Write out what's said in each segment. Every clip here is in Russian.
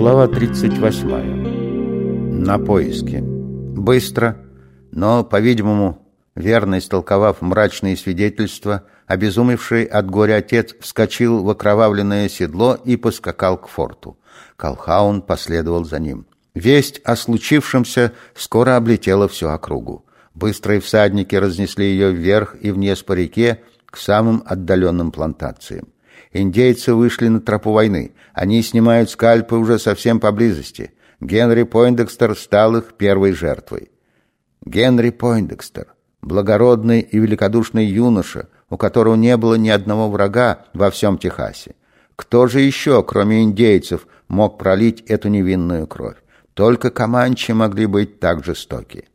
Глава 38. На поиски. Быстро, но, по-видимому, верно истолковав мрачные свидетельства, обезумевший от горя отец вскочил в окровавленное седло и поскакал к форту. Колхаун последовал за ним. Весть о случившемся скоро облетела всю округу. Быстрые всадники разнесли ее вверх и вниз по реке к самым отдаленным плантациям. Индейцы вышли на тропу войны. Они снимают скальпы уже совсем поблизости. Генри Пойндекстер стал их первой жертвой. Генри Пойндекстер, благородный и великодушный юноша, у которого не было ни одного врага во всем Техасе. Кто же еще, кроме индейцев, мог пролить эту невинную кровь? Только команчи могли быть так жестоки.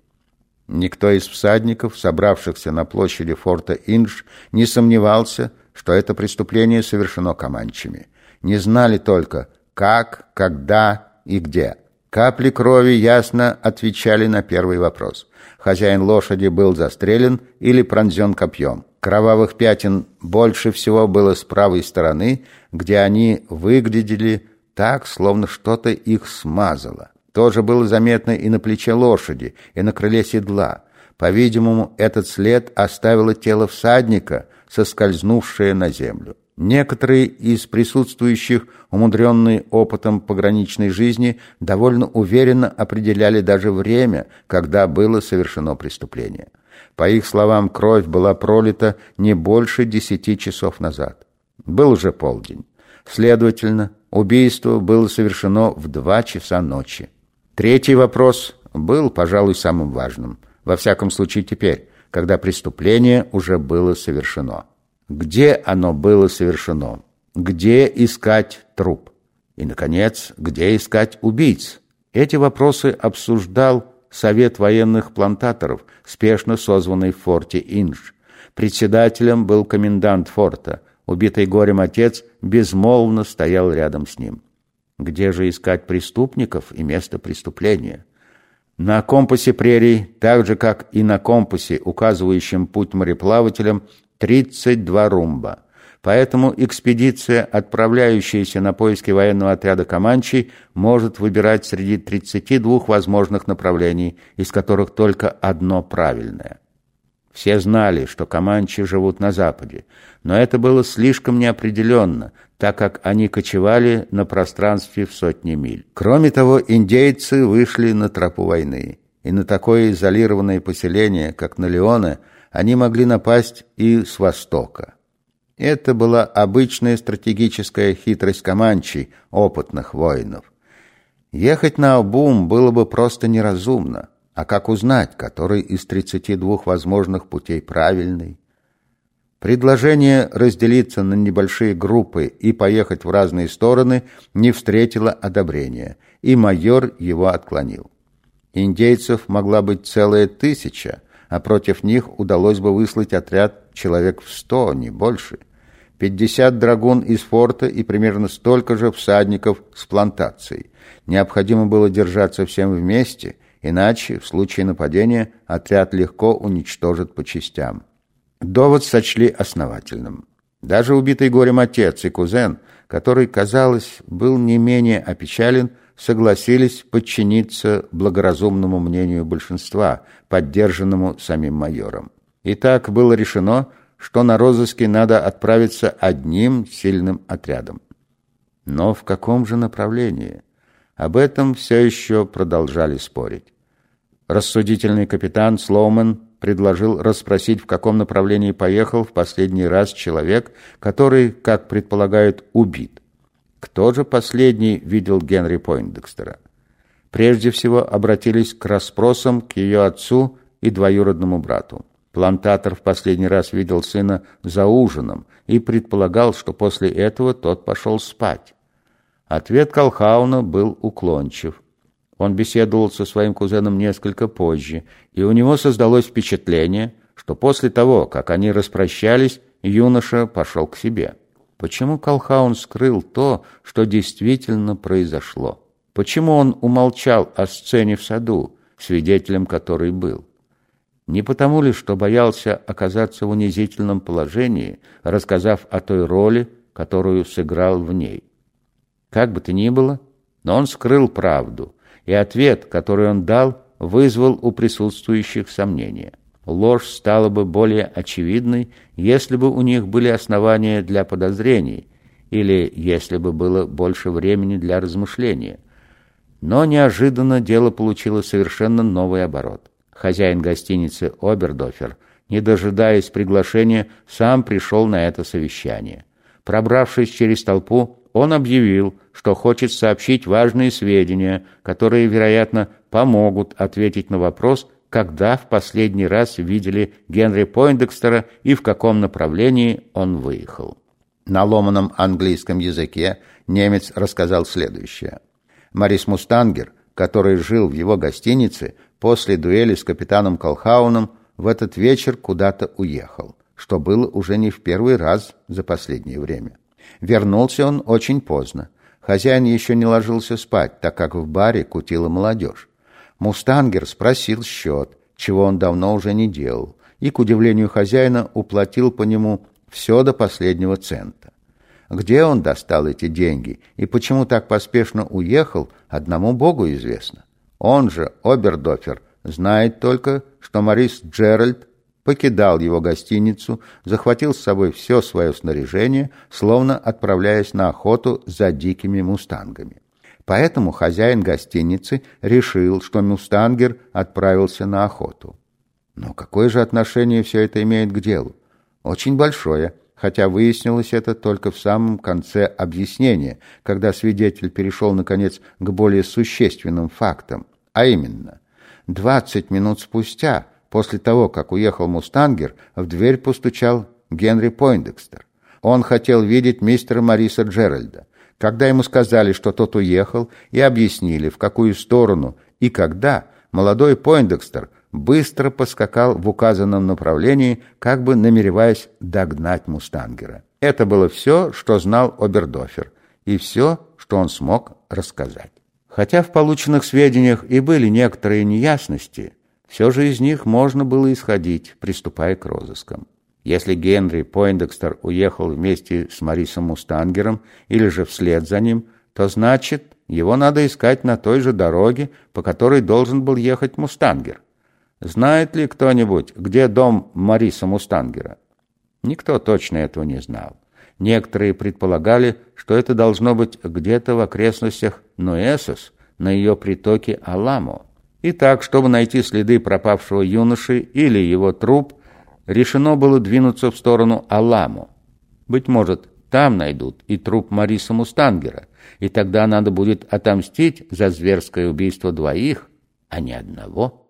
Никто из всадников, собравшихся на площади форта Индж, не сомневался, что это преступление совершено команчами. Не знали только, как, когда и где. Капли крови ясно отвечали на первый вопрос. Хозяин лошади был застрелен или пронзен копьем. Кровавых пятен больше всего было с правой стороны, где они выглядели так, словно что-то их смазало. Тоже было заметно и на плече лошади, и на крыле седла. По-видимому, этот след оставило тело всадника, соскользнувшее на землю. Некоторые из присутствующих, умудренные опытом пограничной жизни, довольно уверенно определяли даже время, когда было совершено преступление. По их словам, кровь была пролита не больше десяти часов назад. Был уже полдень. Следовательно, убийство было совершено в два часа ночи. Третий вопрос был, пожалуй, самым важным. Во всяком случае теперь, когда преступление уже было совершено. Где оно было совершено? Где искать труп? И, наконец, где искать убийц? Эти вопросы обсуждал Совет военных плантаторов, спешно созванный в форте Индж. Председателем был комендант форта. Убитый горем отец безмолвно стоял рядом с ним. Где же искать преступников и место преступления? На компасе прерий, так же как и на компасе, указывающем путь мореплавателям, 32 румба. Поэтому экспедиция, отправляющаяся на поиски военного отряда Каманчи, может выбирать среди 32 возможных направлений, из которых только одно правильное. Все знали, что Каманчи живут на западе, но это было слишком неопределенно, так как они кочевали на пространстве в сотни миль. Кроме того, индейцы вышли на тропу войны, и на такое изолированное поселение, как на Леоне, они могли напасть и с востока. Это была обычная стратегическая хитрость Каманчи, опытных воинов. Ехать на обум было бы просто неразумно, а как узнать, который из 32 возможных путей правильный? Предложение разделиться на небольшие группы и поехать в разные стороны не встретило одобрения, и майор его отклонил. Индейцев могла быть целая тысяча, а против них удалось бы выслать отряд человек в сто, не больше. Пятьдесят драгун из форта и примерно столько же всадников с плантацией. Необходимо было держаться всем вместе, иначе в случае нападения отряд легко уничтожит по частям. Довод сочли основательным. Даже убитый горем отец и кузен, который, казалось, был не менее опечален, согласились подчиниться благоразумному мнению большинства, поддержанному самим майором. И так было решено, что на розыски надо отправиться одним сильным отрядом. Но в каком же направлении? Об этом все еще продолжали спорить. Рассудительный капитан Слоумен предложил расспросить, в каком направлении поехал в последний раз человек, который, как предполагают, убит. Кто же последний видел Генри Пойндекстера? Прежде всего обратились к расспросам к ее отцу и двоюродному брату. Плантатор в последний раз видел сына за ужином и предполагал, что после этого тот пошел спать. Ответ Колхауна был уклончив. Он беседовал со своим кузеном несколько позже, и у него создалось впечатление, что после того, как они распрощались, юноша пошел к себе. Почему Колхаун скрыл то, что действительно произошло? Почему он умолчал о сцене в саду, свидетелем которой был? Не потому ли, что боялся оказаться в унизительном положении, рассказав о той роли, которую сыграл в ней? Как бы то ни было, Но он скрыл правду, и ответ, который он дал, вызвал у присутствующих сомнения. Ложь стала бы более очевидной, если бы у них были основания для подозрений, или если бы было больше времени для размышления. Но неожиданно дело получило совершенно новый оборот. Хозяин гостиницы Обердофер, не дожидаясь приглашения, сам пришел на это совещание. Пробравшись через толпу, он объявил, что хочет сообщить важные сведения, которые, вероятно, помогут ответить на вопрос, когда в последний раз видели Генри Пойндекстера и в каком направлении он выехал. На ломаном английском языке немец рассказал следующее. Марис Мустангер, который жил в его гостинице, после дуэли с капитаном Колхауном в этот вечер куда-то уехал, что было уже не в первый раз за последнее время. Вернулся он очень поздно. Хозяин еще не ложился спать, так как в баре кутила молодежь. Мустангер спросил счет, чего он давно уже не делал, и, к удивлению хозяина, уплатил по нему все до последнего цента. Где он достал эти деньги и почему так поспешно уехал, одному Богу известно. Он же, Обердофер, знает только, что Морис Джеральд покидал его гостиницу, захватил с собой все свое снаряжение, словно отправляясь на охоту за дикими мустангами. Поэтому хозяин гостиницы решил, что мустангер отправился на охоту. Но какое же отношение все это имеет к делу? Очень большое хотя выяснилось это только в самом конце объяснения, когда свидетель перешел, наконец, к более существенным фактам, а именно, 20 минут спустя, после того, как уехал Мустангер, в дверь постучал Генри Пойндекстер. Он хотел видеть мистера Мариса Джеральда. Когда ему сказали, что тот уехал, и объяснили, в какую сторону и когда, молодой Пойндекстер быстро поскакал в указанном направлении, как бы намереваясь догнать Мустангера. Это было все, что знал Обердофер, и все, что он смог рассказать. Хотя в полученных сведениях и были некоторые неясности, все же из них можно было исходить, приступая к розыскам. Если Генри Пойндекстер уехал вместе с Марисом Мустангером или же вслед за ним, то значит, его надо искать на той же дороге, по которой должен был ехать Мустангер. Знает ли кто-нибудь, где дом Мариса Мустангера? Никто точно этого не знал. Некоторые предполагали, что это должно быть где-то в окрестностях Нуэсос, на ее притоке Аламо. И так, чтобы найти следы пропавшего юноши или его труп, решено было двинуться в сторону Аламо. Быть может, там найдут и труп Мариса Мустангера, и тогда надо будет отомстить за зверское убийство двоих, а не одного.